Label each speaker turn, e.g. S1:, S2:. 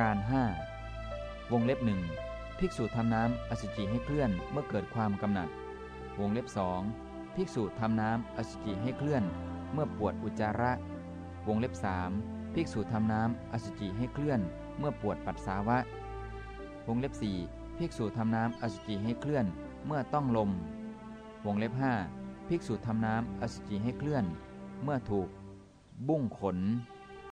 S1: การ5วงเล็บหนึ่งภิกษุทำน้ำอสุจิให้เคลื่อนเมื่อเกิดความกำหนัด วงเล็บสองภิกษุทำน้ำอสุจิให้เคลื่อน เมื่อปวดอุจจาระ วงเล็บสามภิกษุทำน้ำอสุจิให้เคลื่อน เมื่อปวดปัสสาวะ วงเล็บสี่ภิกษุทำน้ำอสุจิให้เคลื่อน เมื่อต้องลม วงเล็บห้าภิกษุทำน้ำอสุจิให้เคลื่อน เมื่อถูก บุ้งขน